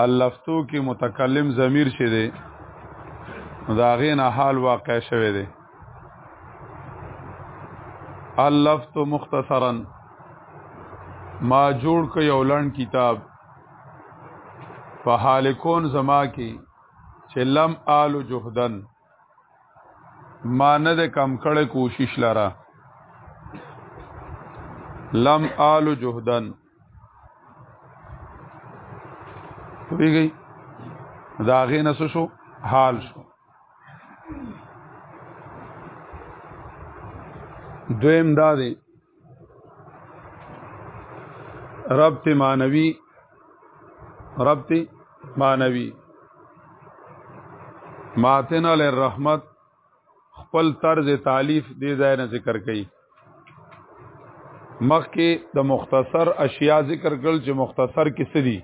الفتو کې متکلم ضمیر شه دی دا غین حال واقع شوه دی الفت مختصرا ما جوړ ک یو لړن کتاب فحالکون زما کې چې لم آل جهدن ما نه د کم کړه کوشش لره لم آل جهدن پویږي دا غې نس شو حال شو دویم دا دی ربط معنوي ربط معنوي ماتن علی الرحمت خپل طرز تالیف دې ځای نه ذکر کړي مخکې د مختصر اشیاء ذکر کړل چې مختصر کې څه دي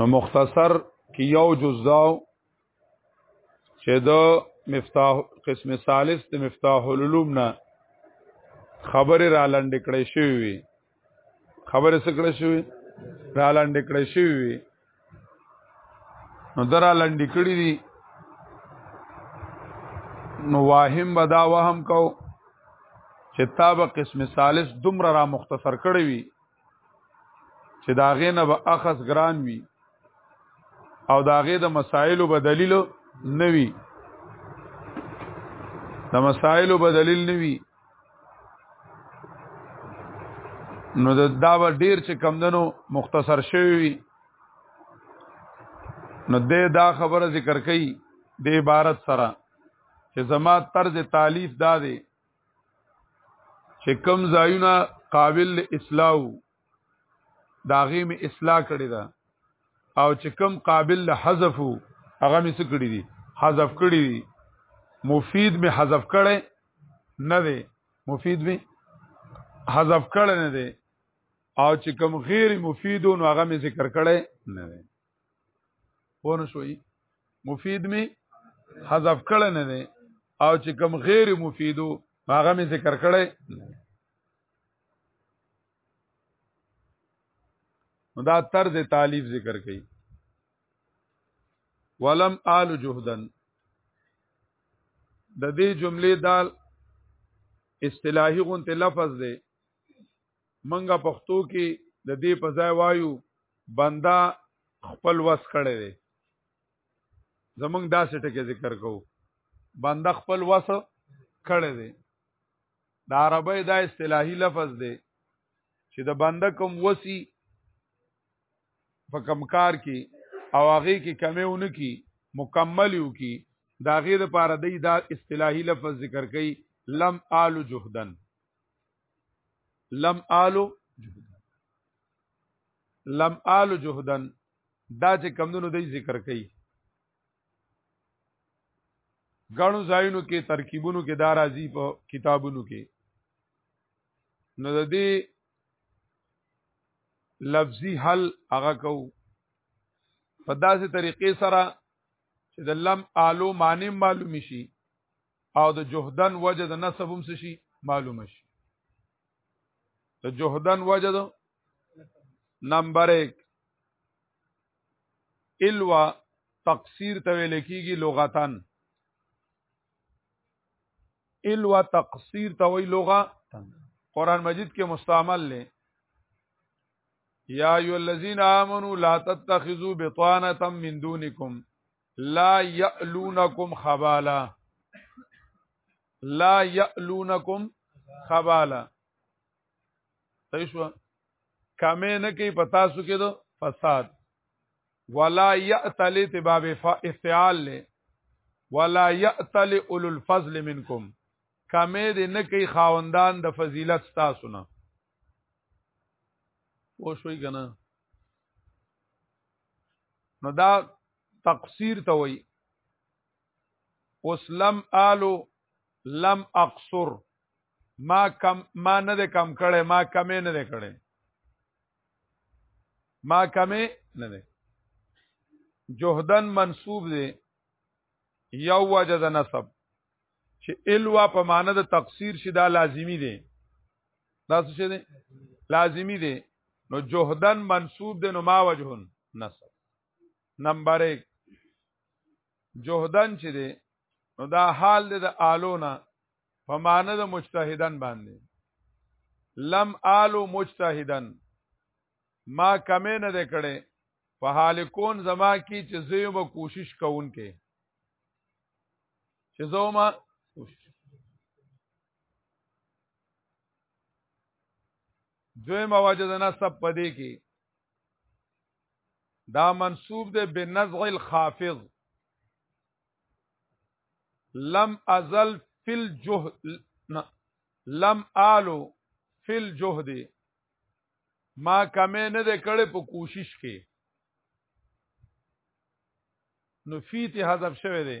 نو مختصر کې یو جزاو چې دا مفتاح قسم ثالث د مفتاح العلوم نه خبره را لاند کړې شوې وي خبره څه کړې شوې را لاند کړې شوې وي نو درا لاند کړې دي نو واهم بدا وهم کو چې تاب قسم ثالث دومره را مختصر کړی وي چې دا غې نه به اخص ګران وي او دا غې د مسائلو به دلیل نه وي د مسائلو به دلیل نه وي نو دا, دا به ډیر چې کمدنو مختصر شوی وي نو دې دا خبره ذکر کړي د عبارت سره چې زما طرز تالیف دا دی چې کم ځایونه قابل اصلاح دا غي می اصلاح کړی دا او چې کم قابل حذف هغه می څه کړی دي حذف کړی دي مفید می حذف کړی نه دی مفید می حذف کړی نه دی او چې کم غیر مفیدو نو هغه می ذکر کړی نه دی پونه شوي مفید می حذف کړه نه دی او چې کم غیر مفیدو هغه می ذکر کړی نو دا طرز تعلیف ذکر کړي ولم آل جهدن د دې جملې دال اصطلاحي غونته لفظ دی منګه پښتو کې د دې په ځای وایو بندا خپل وس کړی دی زمونږ دا سټه کې ذکر کوو بندا خپل وس کړی دی د عربی دا اصطلاحي لفظ دی چې د بنده کوم وسی په کم کار کې او هغه کې کمی ونه کی مکمل یو کی دا غیر لپاره دی دا اصطلاحي لفظ ذکر کړي لم آل جهدن لم آلو لم آلو جهدن دا چې کمدنو دی ذکر کوي غنو ځایونو کې ترکیبونو کې دا راځي په کتابونو کې نو د دې لفظي حل هغه کو په داسې طریقې سره چې د لم آلو معنی معلوم شي او د جهدن وجه د نسب هم شي معلومه شي د جهدن وجه د نمبر 1 الوا تقصیر ته ویل کیږي لغتن الوا تقصیر ته وی لغه قران مجید کې مستعمل لې یا ایو الذین آمنو لا تتخذوا بطانه من دونکم لا یعلونکم خبالا لا یعلونکم خبالا صحیح شو کمه نه کوي پتا سو کې دو فساد ولا یعتل تباب افتعال له ولا یعتل اول الفضل منکم کمه دې نه کوي خاوندان د فضیلت تاسو نه او شوي کنه نو دا تقصیر ته وای اوس لم آلو لم اقصر ما کم ما نه ده کم کړي ما کمې نه ده کړي ما کمې نه ده جهدن منصوب دی یو وجه د نسب چې الوا په معنی د تقصیر شي دا لازمی دی دا څه دی لازمی دی نو جهدن منصوب دی نو ما وجهن نصب نمبر 1 جهدن چې دی نو دا حال دی د آلونا په معنی د مجتهدن باندې لم آلو مجتهدن ما کمې نه دی کړې په حال کون زما کې چې زه یو کوشش کوونکې چې زه ما دویمه وجه د نسب په دی کې دا منصوب دی بنزع الخافض لم ازل فی الجهد لم آلو فی الجهد ما کمې نه ده کړې په کوشش کې نو فی ته حذف شوه دی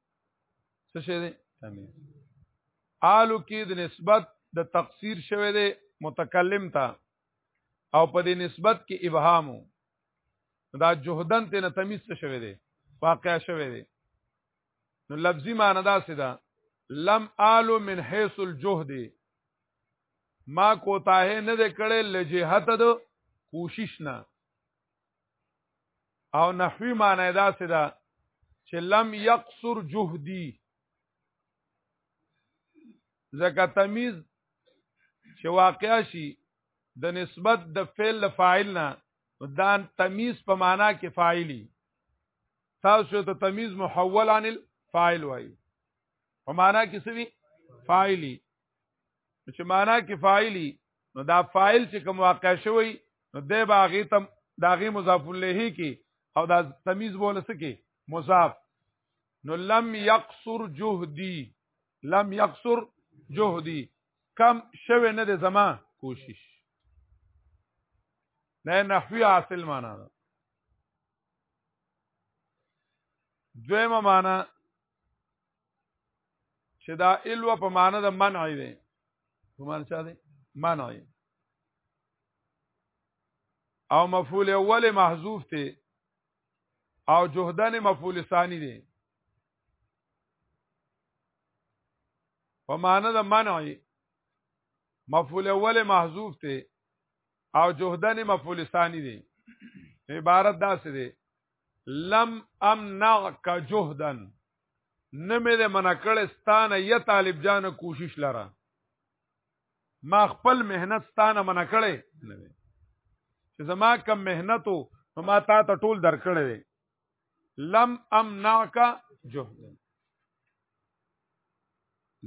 څه شي دی تمیز آلو کې د نسبت د تقصیر شوه دی متکلم ته او په دې نسبت کې ابهام دا جهدن ته تمیز څه شوه دی واقع شوه دی نو لفظي معنی دا سده لم آلو من حيث الجهد ما کوتاه نه د کړه لجهت د کوشش نه او نحوی معنی دا څه ده چې لم یقصر جهدی زکه تمیز چې واقع شي د نسبت د فعل فاعل نه دا تمیز په معنا کې فاعلی تاسو ته تمیز محول عن الفاعل وایي په معنا کې څه وی فاعلی چې معنا کې فاعلی نو دا فاعل چې کوم واقع شوی نو د باغی تم داغي مضاف الیه کې او دا تمیز بوله سکه مضاف نو لم یقصر جهدی لم یقصر جهدی کم شوه نه د زما کوشش نه نحوی حاصل معنا ده دویمه معنا چې دا الو په معنی د منع دی په معنی چا دی منع او مفعول اول محذوف دی او جهدن مفعول ثانی دی په معنی د منع مفعول اول محذوف دی او جهدن مفعول ثانی دی عبارت داسې دی لم امنعک جهدن نه مې د منکړې ستانه یا طالب جان کوشش لره ما خپل مهنت ستانه منکړې نه چې زما کم مهنتو نو ما تا ته ټول درکړې دي لم امنعک جهد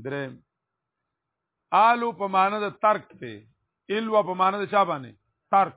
درې آلو په معنی د ترک ته الوا په معنی د چا باندې ترک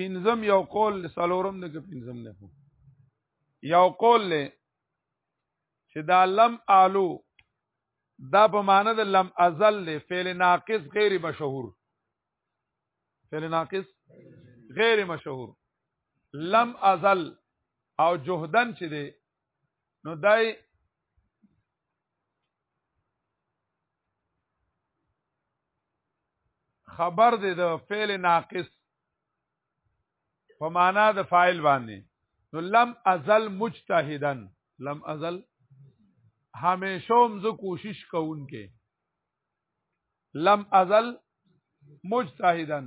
پنځم یو قول سلورم نه کې پنځم نه یو قول له چې دا لم آلو دا په معنی د لم ازل له فعل ناقص غیر مشهور فعل ناقص غیر مشهور لم ازل او جهدن چې دی نو دای خبر دی د فعل ناقص په معنا د فاعل باندې نو لم ازل مجتهدا لم ازل همیشه هم زه کوشش کوونکې لم ازل مجتهدا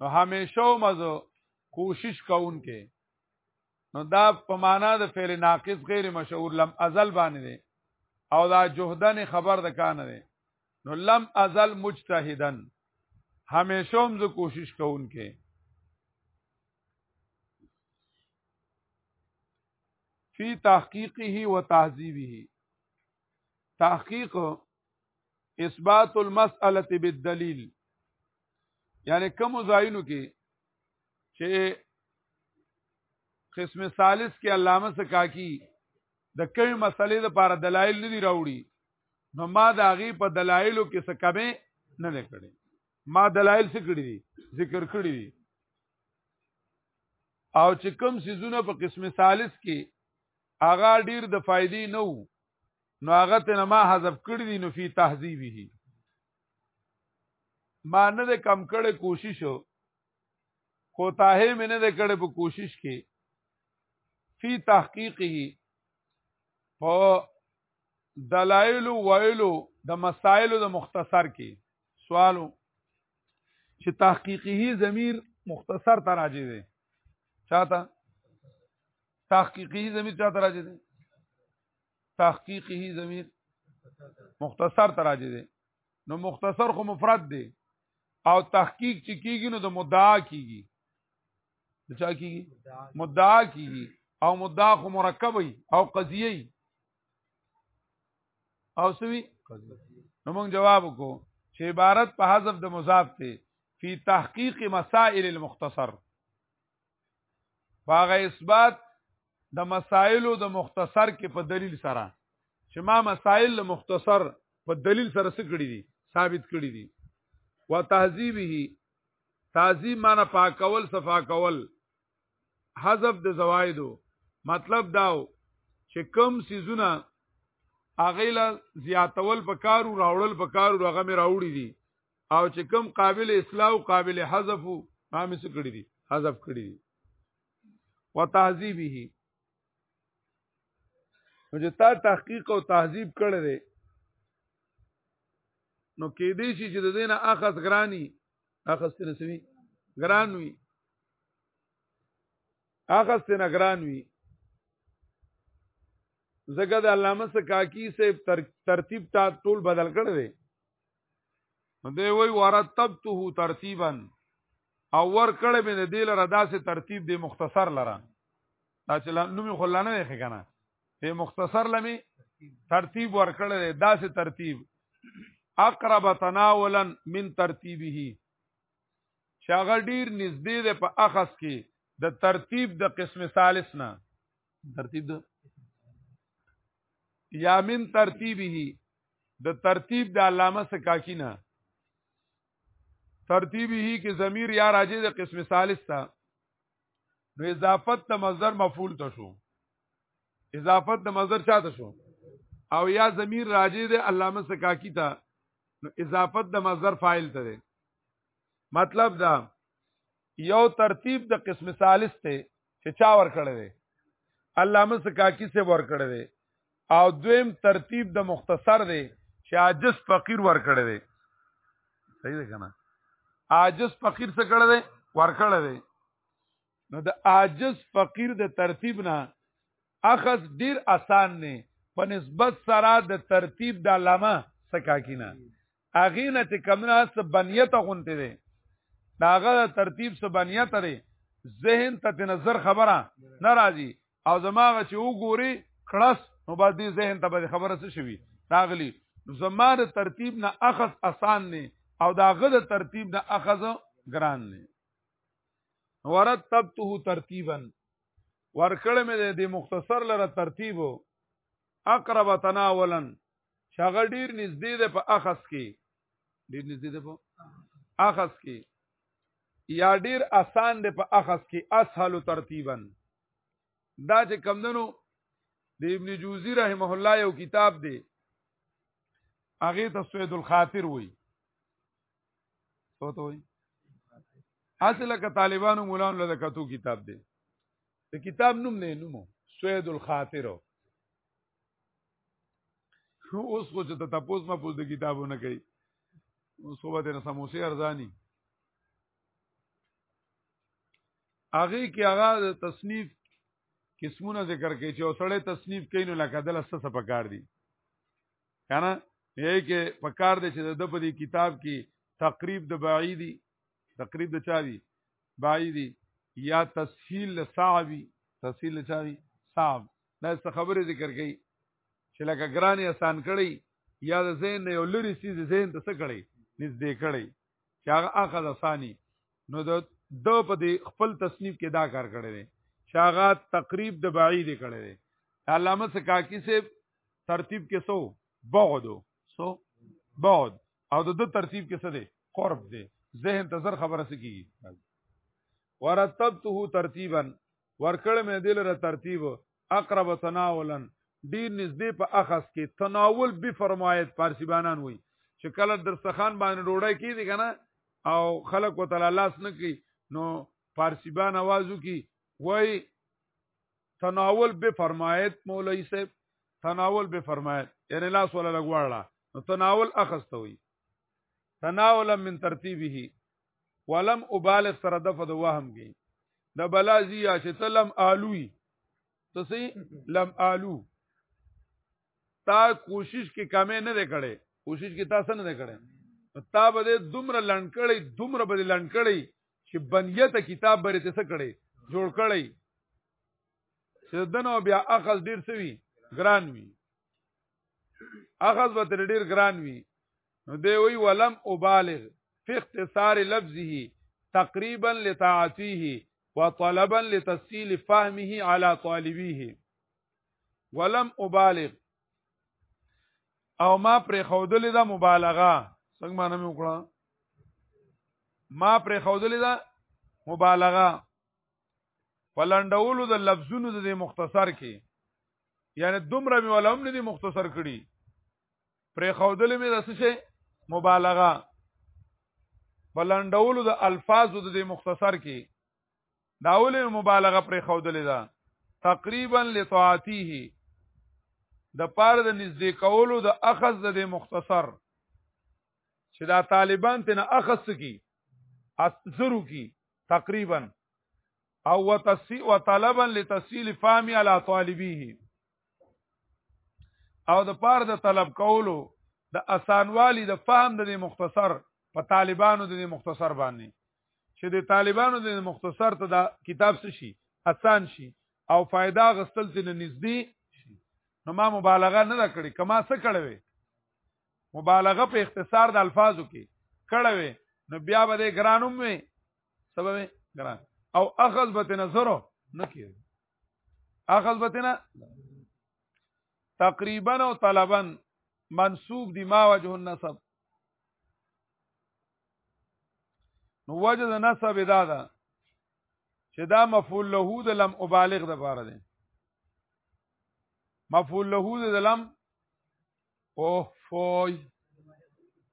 نو همیشه هم زه کوشش کوونکې نو دا په معنا د فعل ناقص غیر مشهور لم ازل باندې دی او دا جهدن خبر د کان دی نو لم ازل مجتهدن همیشه هم زه کوشش کوون کې فی تحقیقه و تهذیبه تحقیق اثبات المسأله بالدلیل یعنی کوم ځایونو کې چې قسم ثالث کې علامه سکاکی د کوي مسلې لپاره دلایل نه دی راوړي نو ما د هغه په دلایلو کې څه کمې نه لیکړي ما دلایل څه کړی دي ذکر کړی دي او چې کوم سيزونه په قسم ثالث کې اغا ډیر د فائدې نه وو نو هغه ته ما حذف کړی دي نو فی تهذیبه ما نه د کم کړه کوشش کوتاهی مې نه کړې په کوشش کې فی تحقیقه په دلایل ویلو د مسائل د مختصر کې سوالو چې تحقیقی ضمیر مختصر ته راځي دی چاته تحقیقی ضمیر چاته راځي دی تحقیقی ضمیر مختصر ته راځي دی نو مختصر خو مفرد دی او تحقیق چې کیږي نو د مدعا کیږي د چا کیږي مدعا کیږي او مدعا خو مرکب وي او قضیه وي او سوي نو موږ جواب وکړو چې عبارت په حذف د مضاف ته فی تحقیق مسائل المختصر باغ اثبات د مسائلو د مختصر کې په دلیل سره چې ما مسائل له مختصر په دلیل سره څه کړی دي ثابت کړی دي و تهذیبه تعظیم معنی پاکول صفا کول حذف د زوایدو مطلب داو چې کم سيزونه هغه لا زیاتول په کارو راوړل په کارو هغه مې راوړي دي او چې کم قابل اصلاح او قابل حذف ما مې څه کړی دي حذف کړی دي وتهذيبه نو چې تا تحقیق او تهذیب کړی دی نو کې دې شي چې د دینه اخذ غرانی اخذ تنه سوي غران وي اخذ تنه غران وي زګه د علامه سکاکی سے ترتیب تا ټول بدل کړی دی دی وی ورتبته ترتیبا او ور کړه مې د دې لره داسې ترتیب دی مختصر لره دا چې نوم خو لانه نه ښکنه دی مختصر لمه ترتیب ور کړه داسې ترتیب اقرب تناولا من ترتیبه شاغه ډیر نږدې ده په اخص کې د ترتیب د قسم ثالث نه ترتیب د یا من ترتیبه د ترتیب د علامه سکاکی نه ترتیبی هی کې ضمیر یا راجع د قسم ثالث تا نو اضافت د مصدر مفعول ته شو اضافت د مصدر چاته شو او یا ضمیر راجع د علامه سکاکی ته نو اضافت د مصدر فاعل ته دی مطلب دا یو ترتیب د قسم ثالث ته چې چا ور کړی دی علامه سکاکی سے ور کړی دی او دویم ترتیب د مختصر دی چې عاجز فقیر ور کړی دی صحیح ده کنه عاجز فقیر څه کړی دی ور کړی دی نو د عاجز فقیر د ترتیب نه اخذ ډیر اسان نه په نسبت سره د ترتیب د علامه سکاکینه هغه نه چې کمنه څه بنیت غونته دي داغه ترتیب څه بنیت لري ذهن ته نظر خبره ناراضي او زماغه چې وګوري کړس نو بعد دې ذهن ته به خبره څه شوي راغلی زماره ترتیب نه اخذ آسان نه او داغه د ترتیب نه اخذ ګران نه ورتبته ترتیبا ورکړم دې مختصر لره ترتیب اقرب تناولا چې هغه ډیر نږدې ده په اخص کې ډیر نږدې ده په اخص کې یا ډیر آسان ده په اخص کې اسهل ترتیبا دا چې کمندنو د ابن جوزی رحمه الله یو کتاب دی هغه ته سوید الخاطر وای سوته وای اصله ک طالبانو مولانو له کتو کتاب دی د کتاب نوم نه نومو سوید الخاطر اوس خو چې ته تاسو ما پوز د کتابونه کوي اوس خو به نه سموسي ارزاني هغه کې هغه د تصنیف قسمونه ذکر کوي چې اوسړې تصنیف کین نو لکه دل څه څه پکار دي کنه یې کې پکار دي چې د په دې کتاب کې تقریب د بعیدی تقریب د چا دی بعیدی یا تسهیل صعبی تسهیل چا دی صعب دا څه خبره ذکر کړي چې لکه ګران آسان کړي یا د زین یو لری سیز زین ته څه کړي نږدې کړي چې هغه اخذ اسانی نو د دو په دې خپل تصنیف کې دا کار کړی دی چې هغه تقریب د بعید کړی دی علامه سکاکی سے ترتیب کې سو بعد سو بعد او د دو ترتیب کې څه دی قرب دی ذهن ته زر خبره سکی ورتبته ترتیبا ورکړ مې دل را ترتیب اقرب تناولن ډیر نږدې په اخص کې تناول به فرمایت فارسی بانان وای چې کله درستخان باندې ډوړای کیږي کنه او خلق وتعالى لاس نه کوي نو فارسی بان आवाजو کی وای تناول به فرمایت مولای صاحب تناول به فرمایت یعنی لاس ولا لګواړه نو تناول اخص ته وای تناولا من ترتیبه ولم ابالغ سره د فد وهم کې د بلازی یا چې تلم آلوی تسی لم آلو تا کوشش کې کمې نه ده کړې کوشش کې تاسو نه ده کړې تا به دومره لنکړې دومره به لنکړې چې بنیت کتاب بری ته کړې جوړ کړې چې دنو بیا اخذ ډیر سوي ګران وي اخذ به تر ډیر ګران وي نو دی وی ولم ابالغ فی اختصار لفظه تقریبا لطاعته وطلبا لتسهيل فهمه على طالبيه ولم ابالغ او ما پر خودل دا مبالغه څنګه معنی مې وکړه ما پر خودل دا مبالغه پلندولو د لفظونو د مختصر کې یعنی دومره مې ولهم نه دي مختصر کړي پرې خودل مې د څه مبالغه بلندولو د الفاظو د مختصر کې دا اول مبالغه پرې خودلې ده تقریبا لطاعتیه د پاره د نږدې کولو د اخذ د مختصر چې دا طالبان ته نه اخذ کی اثرو کی تقریبا او وتسی وطلبا لتسهيل فهمي على طالبيه او د پاره د طلب کولو د اسانوالي د فهم د مختصر په طالبانو د مختصر باندې چې د طالبانو د مختصر ته دا کتاب څه شي اسان شي او فائدہ غستل ته نږدې شي نو ما مبالغه نه کړې کما څه کړې مبالغه په اختصار د الفاظو کې کړې نو بیا به د ګرانوم وي سبب ګران او اخذ به نظر نه کیږي اخذ بتنا تقریبا او طلبا منسوب دی ما وجه النسب نو وجه د نسب دا ده چې دا مفعول له د لم ابالغ د پاره دی مفعول له د لم اوه فوی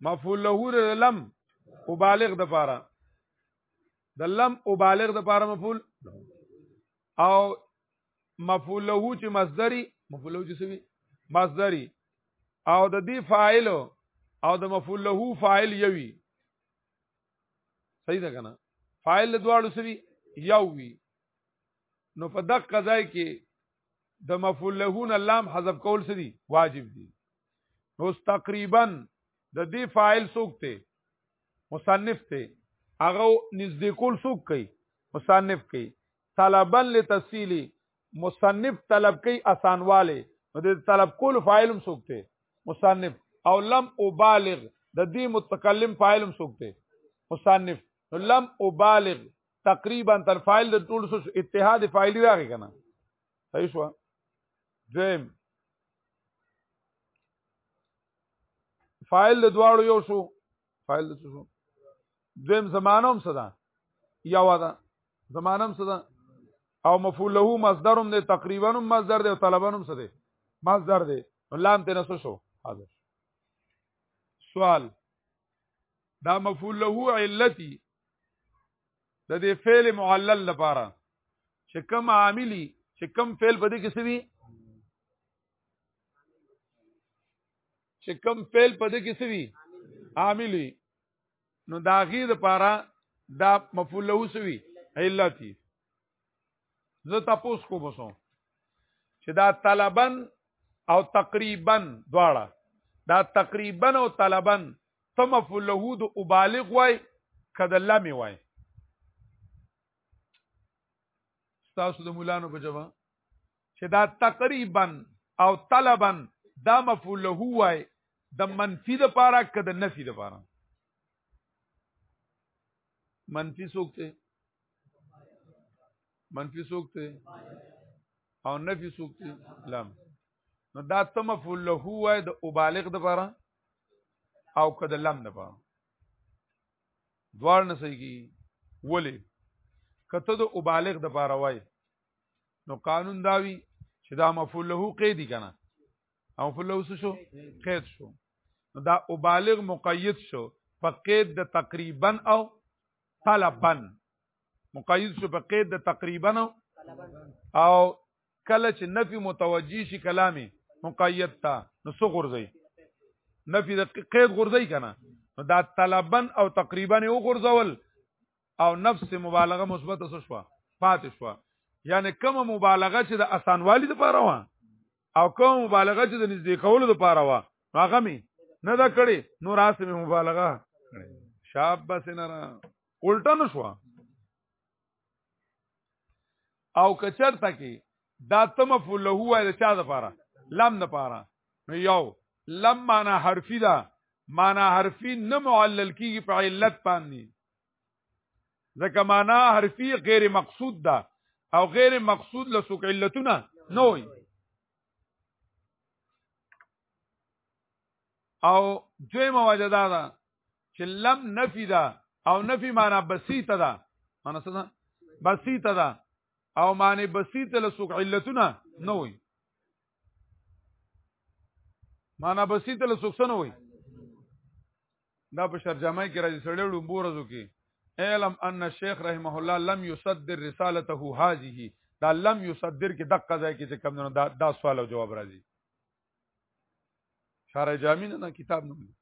مفعول له د لم مبالغ د پاره د لم مبالغ د پاره مفعول او مفعول له چې مصدری مفعول له چې سوي مصدری او د دې فاعل او د مفعول له فاعل یوي صحیح ده کنه فاعل دواړو سوي یو وی نو په دغه قضای کې د مفعول له نه لام حذف کول څه دي واجب دي نو تقریبا د دې فاعل څوک ته مصنف ته هغه نږدې کول څوک کوي مصنف کوي طلبا لتسهیلی مصنف طلب کوي اسانواله نو د طلب کول فاعل هم څوک ته مصنف او لم ابالغ د دې متکلم فاعل هم څوک ته مصنف نو لم ابالغ تقریبا تر فایل د ټول سو اتحاد فایلی راغی کنه صحیح شو دویم فایل د دواړو یو شو فایل د شو دویم زمانه هم صدا یو ده زمانه هم صدا او مفعول له مصدر هم دی تقریبا هم مصدر دی او طلبا هم صدا مصدر دی لام ته نسو شو حاضر سوال دا مفعول له علتی د دې فعل معلل لپاره چې کم عاملی چې کم فعل په دې کې سوي چې کم فعل په دې کې سوي عاملی نو دا غي د لپاره دا مفعول له سوي علتي زه تاسو کو بسو چې دا طلبن او تقریبا دواړه دا تقریبا او طلبا تمف له د ابالغ وای کده لمی وای تاسو د مولانو په جواب چې دا تقریبا او طلبا دا مفعول له وای د منفی د پاره کده نفی د پاره منفي څوک دی منفي څوک دی او نفي څوک دی لام نو دا ته مفعول له هو د مبالغ د لپاره او کده لم نه پاره دوار نه صحیح کی ولی کته د مبالغ د لپاره وای نو قانون داوی چې دا مفعول له قیدی کنه او په لوس شو قید شو دا مبالغ مقید شو په قید د تقریبا او طلبا مقید شو په قید د تقریبا او او کله چې نفي متوجی شي کلامي مقید تا نو څو غورځي نفي د قید غورځي کنه دا طلبا او تقریبا یو غورځول او نفس مبالغه مثبت څه شو پاتې شو یعنی کومه مبالغه چې د اسانوالي لپاره و او کومه مبالغه چې د نږدې کولو لپاره و هغه می نه دا کړی نو راس می مبالغه شاب بس نه را الټا نه شو او کچرته کې دا تم فله هو د چا د پاره لم د پاره نو یو لم معنا حرفی ده معنا حرفی نه معلل کیږي په علت باندې ځکه معنا حرفي غیر مقصود ده او غیر مقصود له سوق علتونه نه وي او دویمه وجه دا ده چې لم نفي ده او نفي معنا بسيطه ده معنا څه ده بسيطه ده او معنی بسيطه له سوق علتونه نه وي معنا بسيطه له سوق نه وي دا په شرجمه کې راځي سړی ډومبو ورځو کې علم ان الشيخ رحمه الله لم يصدر رسالته هذه دا لم يصدر کې دقه ځای کې چې کم نه دا, دا سوال او جواب راځي شارع جامین نه کتاب نوم دی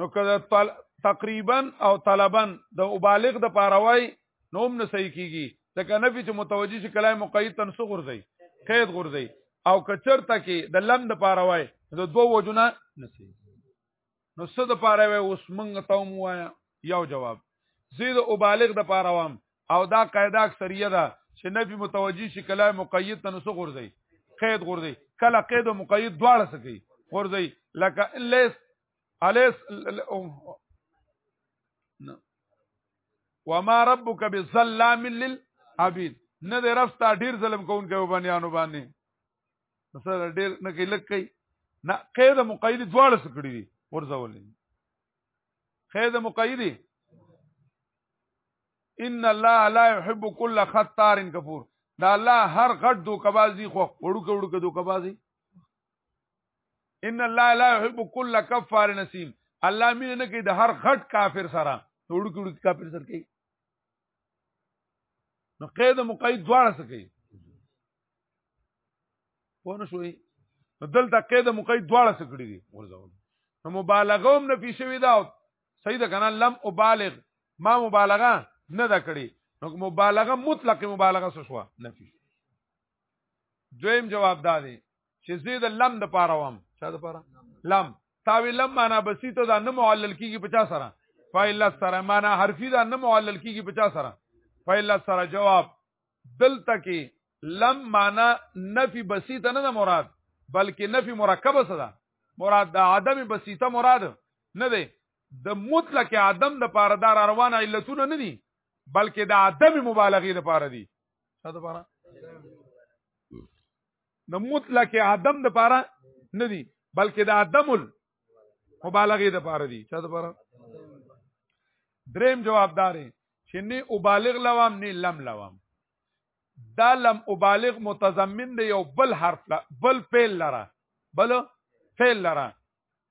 نو کله طل... تقریبا او طلبا د مبالغ د پاروي نو هم نه صحیح کیږي ځکه نفي چې متوجي شي کلام مقید تنسو غورځي قید غورځي او کچرته کې د لم د پاره وای د دوه وجونه نسی نو څه د پاره وای اوس مونږ ته مو وایا یو جواب زید او بالغ د پاره وام او دا قاعده اکثریه ده چې نفي متوجی شي کله مقید ته نسو غورځي قید غورځي کله قید او مقید دواړه سکی غورځي لکه لیس الیس وما ربک بظلام للعبید نه دې رب ستا ډیر ظلم کوونکی و بنیانو باندې سره ډیر نه کوي لک کوي نه قید مقید دواړه سکړي دي ورځولې قید مقید ان الله لا يحب كل خطار کفور دا الله هر غټ دوکبازي خو وړو کې وړو کې دوکبازي ان الله لا يحب كل كفار نسيم الله مين نه کوي د هر غټ کافر سره وړو کې وړو کافر سره کوي نو قید مقید دواړه سره کوي پونه شوي دلته قید مقید دواړه سره کړی دي ورځول نو مبالغه هم نفي شوی دا سید کنه لم ابالغ ما مبالغه نه دا کړی نو مبالغه مطلق مبالغه شو نفي دویم جواب دا دی چې زید لم د پاره وام چا د پاره لم تاوی لم معنا بسیطه دا نه معلل کیږي 50 سره فاعل سره معنا حرفی دا نه معلل کیږي 50 سره فاعل سره جواب دلته کې لم معنا نفي بسيطه نه مراد بلکې نفي مرکبه څه ده مراد د عدم بسيطه مراد نه دی د مطلق عدم د پاره دار روانه علتونه نه دي بلکې د عدم مبالغه د پاره دي څه د پاره د مطلق عدم د پاره نه دي بلکې د عدم مبالغه د پاره دي چا د پاره دریم جوابدار چې نه مبالغ لوام نه لم لوام دا لم مبالغ متضمن دی یو بل حرف لا بل فعل لره بل فعل لره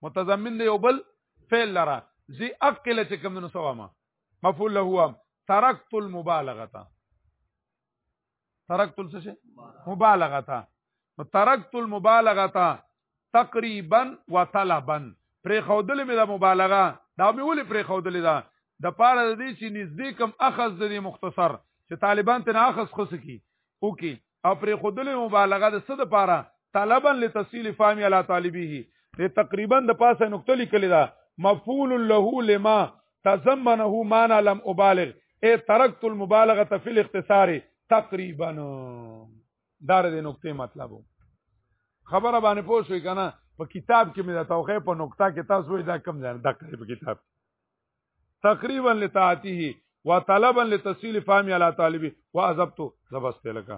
متضمن دی یو بل فعل لره زی اقل چې کوم نو سوامه مفعول له هو ترکت المبالغه ترکت څه شي مبالغه تا ترکت المبالغه تا تقریبا وطلبا پرې خودلې مې د مبالغه دا مې ولې پرې خودلې ده د پاره د دې چې نږدې کم اخذ د دې مختصر چې طالبان ته اخذ خص کی او کی او پر خودلې مبالغه د صد پاره طلبا لتسهيل فهم على طالبيه ته تقریبا د پاسه نقطه لیکل دا مفعول له لما تزمنه معنا لم ابالغ اي تركت المبالغه في الاختصار تقريبا دا د نقطې مطلب خبره باندې پوه شوې که نه په کتاب کې مې د توخې په نقطه کې تاسو وایي دا کم ځای نه دقه دی په کتاب تقریبا لطاعته و طلبا لتسهیل فهمي علی طالبي و عذبته زبسته لکه